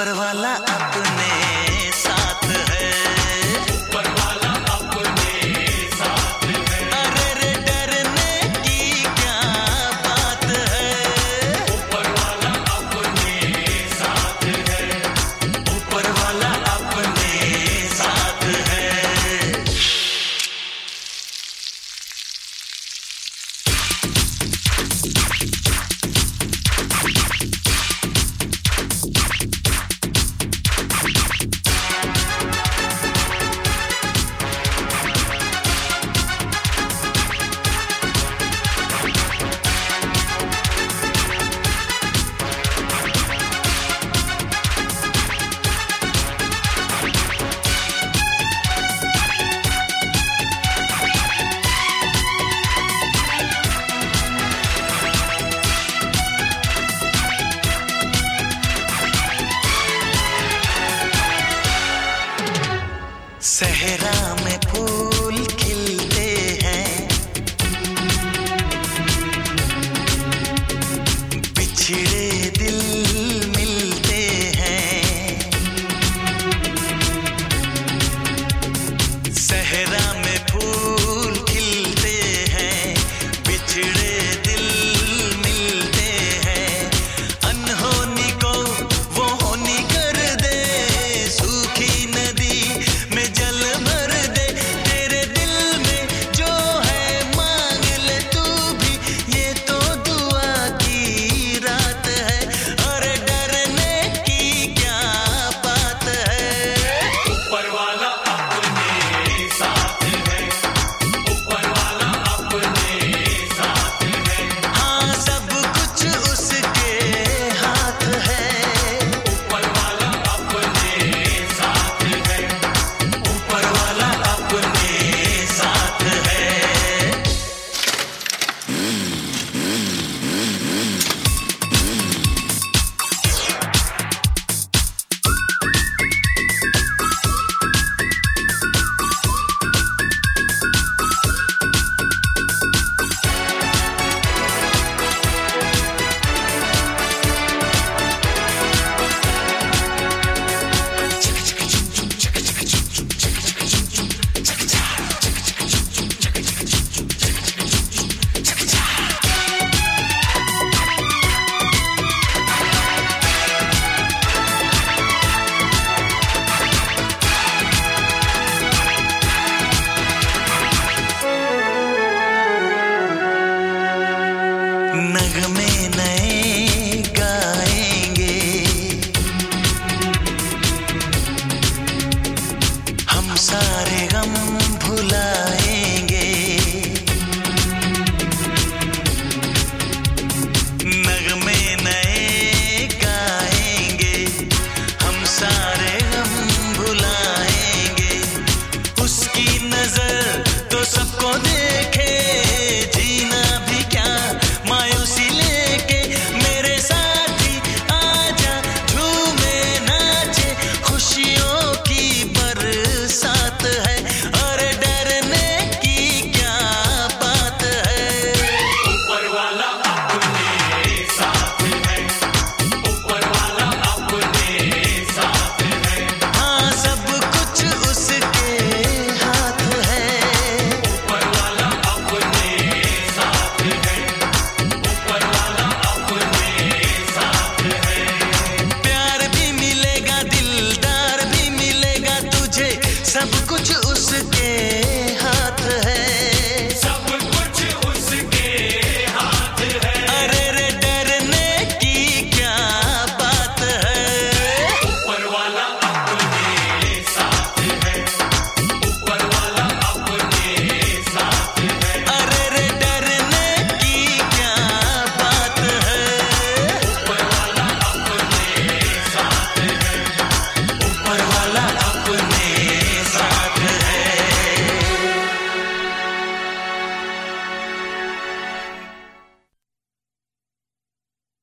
பரவாயில்ல. सहरा